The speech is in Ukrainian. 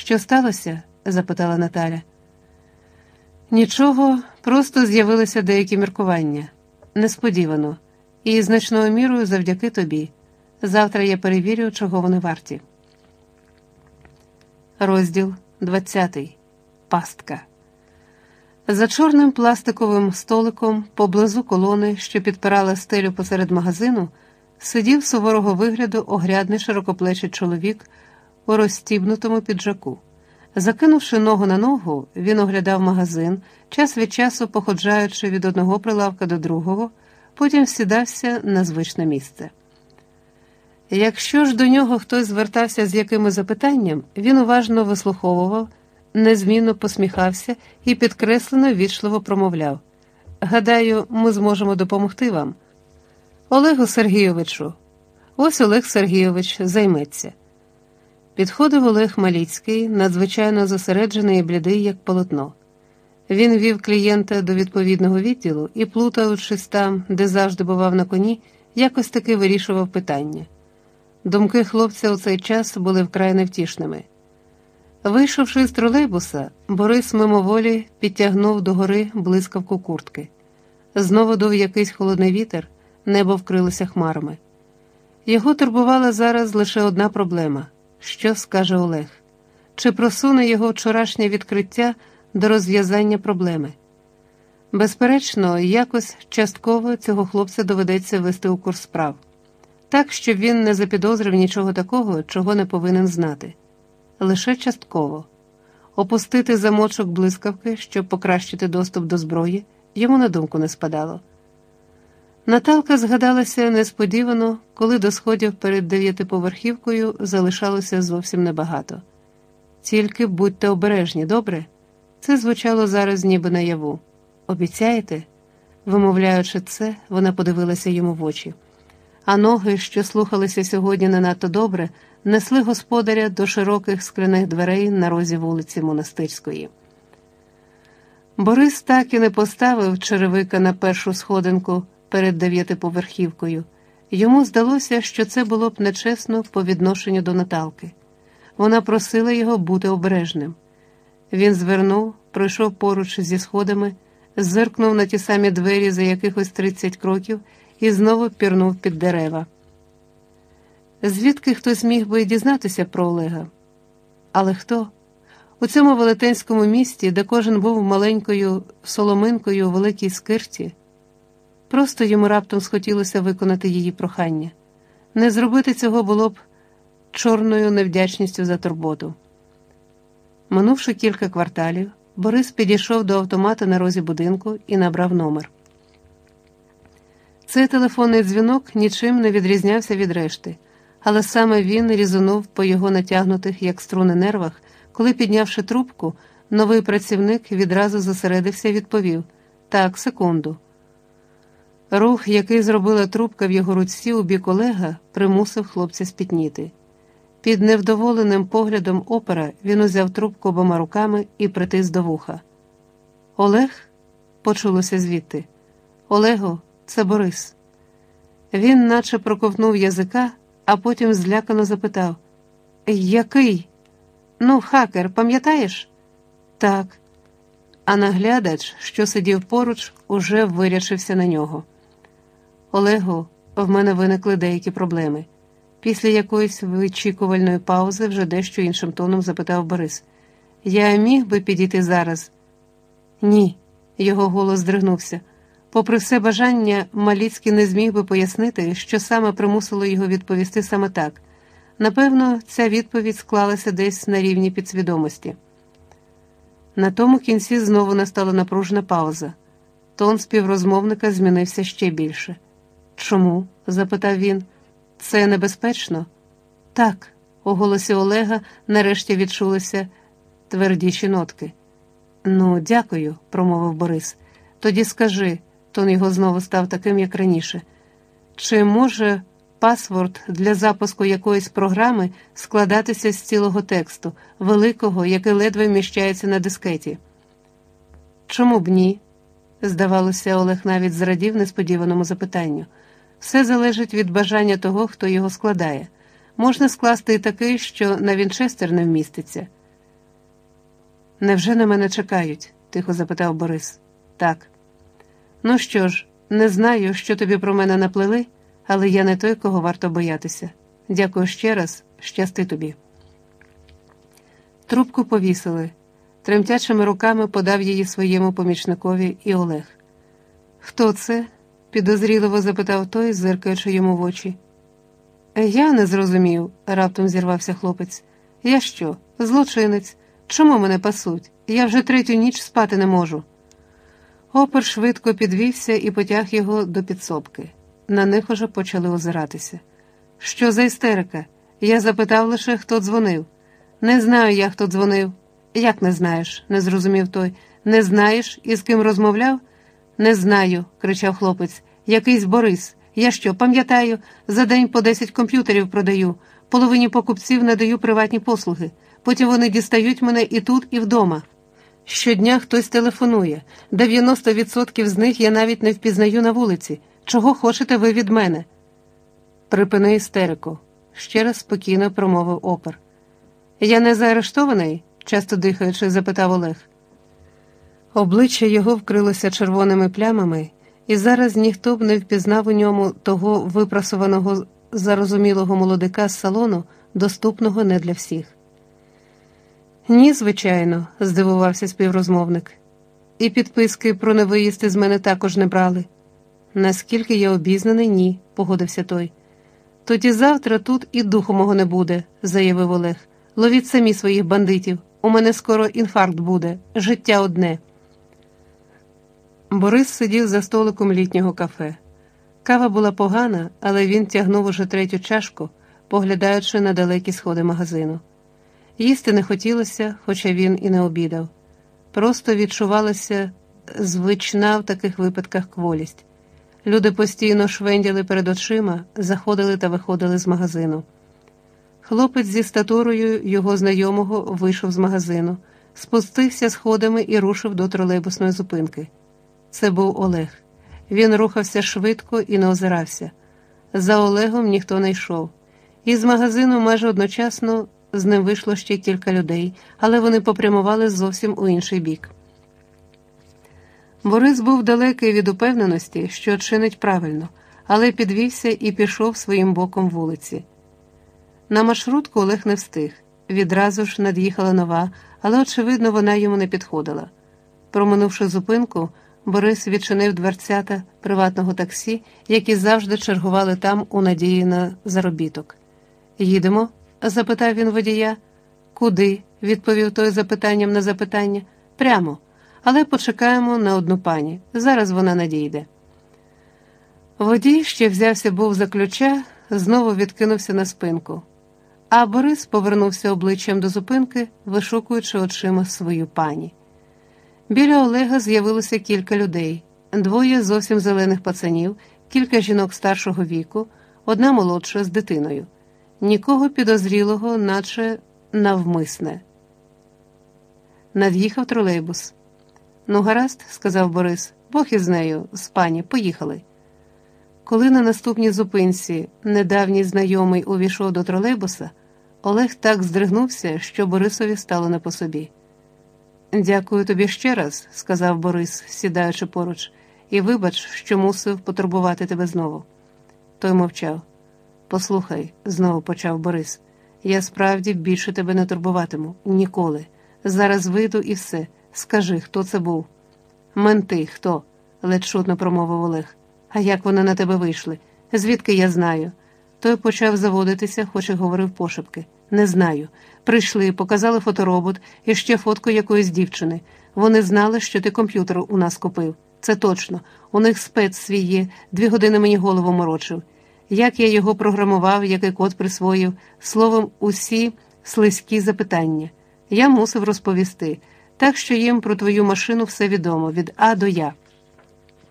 Що сталося? запитала Наталя. Нічого, просто з'явилися деякі міркування. Несподівано, і значною мірою завдяки тобі. Завтра я перевірю, чого вони варті. Розділ 20. Пастка. За чорним пластиковим столиком поблизу колони, що підпирала стелю посеред магазину, сидів суворого вигляду огрядний широкоплечий чоловік у розстібнутому піджаку. Закинувши ногу на ногу, він оглядав магазин, час від часу походжаючи від одного прилавка до другого, потім сідався на звичне місце. Якщо ж до нього хтось звертався з якимось запитанням, він уважно вислуховував, незмінно посміхався і підкреслено вічливо промовляв Гадаю, ми зможемо допомогти вам. Олегу Сергійовичу, ось Олег Сергійович займеться. Підходив Олег Маліцький, надзвичайно зосереджений і блідий, як полотно. Він вів клієнта до відповідного відділу і, плутаючись там, де завжди бував на коні, якось таки вирішував питання. Думки хлопця у цей час були вкрай невтішними. Вийшовши з тролейбуса, Борис мимоволі підтягнув до гори блискавку куртки. Знову дув якийсь холодний вітер, небо вкрилося хмарами. Його турбувала зараз лише одна проблема що скаже Олег, чи просуне його вчорашнє відкриття до розв'язання проблеми. Безперечно, якось частково цього хлопця доведеться вести у курс справ, так, щоб він не запідозрив нічого такого, чого не повинен знати. Лише частково опустити замочок блискавки, щоб покращити доступ до зброї, йому на думку не спадало. Наталка згадалася несподівано, коли до сходів перед дев'ятиповерхівкою залишалося зовсім небагато. Тільки будьте обережні, добре? Це звучало зараз ніби наяву. Обіцяєте? Вимовляючи це, вона подивилася йому в очі, а ноги, що слухалися сьогодні не надто добре, несли господаря до широких скляних дверей на розі вулиці Монастирської. Борис так і не поставив черевика на першу сходинку перед дев'ятиповерхівкою. Йому здалося, що це було б нечесно по відношенню до Наталки. Вона просила його бути обережним. Він звернув, пройшов поруч зі сходами, зиркнув на ті самі двері за якихось 30 кроків і знову пірнув під дерева. Звідки хтось міг би дізнатися про Олега? Але хто? У цьому велетенському місті, де кожен був маленькою соломинкою у великій скирті, Просто йому раптом схотілося виконати її прохання. Не зробити цього було б чорною невдячністю за турботу. Минувши кілька кварталів, Борис підійшов до автомата на розі будинку і набрав номер. Цей телефонний дзвінок нічим не відрізнявся від решти, але саме він різанув по його натягнутих, як струни нервах, коли, піднявши трубку, новий працівник відразу зосередився і відповів: Так, секунду. Рух, який зробила трубка в його руці у бік Олега, примусив хлопця спітніти. Під невдоволеним поглядом опера він узяв трубку обома руками і притис до вуха. Олег? почулося звідти. Олего, це Борис. Він наче проковнув язика, а потім злякано запитав: Який? Ну, хакер, пам'ятаєш? Так. А наглядач, що сидів поруч, уже вирячився на нього. Олегу, в мене виникли деякі проблеми. Після якоїсь вичікувальної паузи вже дещо іншим тоном запитав Борис. Я міг би підійти зараз? Ні, його голос здригнувся. Попри все бажання, Маліцький не зміг би пояснити, що саме примусило його відповісти саме так. Напевно, ця відповідь склалася десь на рівні підсвідомості. На тому кінці знову настала напружена пауза. Тон співрозмовника змінився ще більше. Чому? запитав він. Це небезпечно? Так, у голосі Олега нарешті відчулися твердіші нотки. Ну, дякую, промовив Борис. Тоді скажи, тон його знову став таким, як раніше. Чи може пасворд для запуску якоїсь програми складатися з цілого тексту, великого, який ледве вміщається на дискеті? Чому б ні? Здавалося, Олег навіть зрадів несподіваному запитанню. Все залежить від бажання того, хто його складає. Можна скласти і такий, що на Вінчестер не вміститься. Невже на мене чекають? тихо запитав Борис. Так. Ну що ж, не знаю, що тобі про мене наплели, але я не той, кого варто боятися. Дякую ще раз, щасти тобі. Трубку повісили. Тремтячими руками подав її своєму помічникові і Олег. Хто це? Підозріливо запитав той, зиркаючи йому в очі. Я не зрозумів, раптом зірвався хлопець. Я що, злочинець? Чому мене пасуть? Я вже третю ніч спати не можу. Опер швидко підвівся і потяг його до підсобки. На них уже почали озиратися. Що за істерика? Я запитав лише, хто дзвонив. Не знаю я, хто дзвонив. Як не знаєш? не зрозумів той. Не знаєш, із ким розмовляв? Не знаю, кричав хлопець. Якийсь Борис. Я що, пам'ятаю, за день по 10 комп'ютерів продаю, половині покупців надаю приватні послуги. Потім вони дістають мене і тут, і вдома. Щодня хтось телефонує. 90% з них я навіть не впізнаю на вулиці. Чого хочете ви від мене? Припини істерику, ще раз спокійно промовив опер. Я не заарештований? часто дихаючи, запитав Олег. Обличчя його вкрилося червоними плямами, і зараз ніхто б не впізнав у ньому того випрасуваного зарозумілого молодика з салону, доступного не для всіх. Ні, звичайно, здивувався співрозмовник. І підписки про невиїзд із мене також не брали. Наскільки я обізнаний, ні, погодився той. Тоді завтра тут і духу мого не буде, заявив Олег. Ловіть самі своїх бандитів. У мене скоро інфаркт буде, життя одне. Борис сидів за столиком літнього кафе. Кава була погана, але він тягнув уже третю чашку, поглядаючи на далекі сходи магазину. Їсти не хотілося, хоча він і не обідав. Просто відчувалася звична в таких випадках кволість. Люди постійно швенділи перед очима, заходили та виходили з магазину. Хлопець зі статурою його знайомого вийшов з магазину, спустився сходами і рушив до тролейбусної зупинки. Це був Олег. Він рухався швидко і не озирався. За Олегом ніхто не йшов. Із магазину майже одночасно з ним вийшло ще кілька людей, але вони попрямували зовсім у інший бік. Борис був далекий від упевненості, що чинить правильно, але підвівся і пішов своїм боком вулиці. На маршрутку Олег не встиг. Відразу ж над'їхала нова, але, очевидно, вона йому не підходила. Проминувши зупинку, Борис відчинив дверцята приватного таксі, які завжди чергували там у надії на заробіток. Їдемо? запитав він водія. Куди? відповів той запитанням на запитання. Прямо, але почекаємо на одну пані. Зараз вона надійде. Водій ще взявся був за ключа, знову відкинувся на спинку. А Борис повернувся обличчям до зупинки, вишукуючи очима свою пані. Біля Олега з'явилося кілька людей: двоє зовсім зелених пацанів, кілька жінок старшого віку, одна молодша з дитиною. Нікого підозрілого, наче навмисне. Над'їхав тролейбус. Ну, гаразд, сказав Борис, Бог із нею, з пані, поїхали. Коли на наступній зупинці недавній знайомий увійшов до тролейбуса, Олег так здригнувся, що Борисові стало не по собі. Дякую тобі ще раз, сказав Борис, сідаючи поруч, і вибач, що мусив потурбувати тебе знову. Той мовчав. Послухай, знову почав Борис, я справді більше тебе не турбуватиму ніколи. Зараз вийду і все. Скажи, хто це був? Менти, хто? ледь шутно промовив Олег. А як вони на тебе вийшли? Звідки я знаю? Той почав заводитися, хоч і говорив пошепки. Не знаю. Прийшли, показали фоторобот і ще фотку якоїсь дівчини. Вони знали, що ти комп'ютер у нас купив. Це точно. У них спец свій є, дві години мені голову морочив. Як я його програмував, який код присвоїв, словом, усі слизькі запитання. Я мусив розповісти, так що їм про твою машину все відомо від А до Я.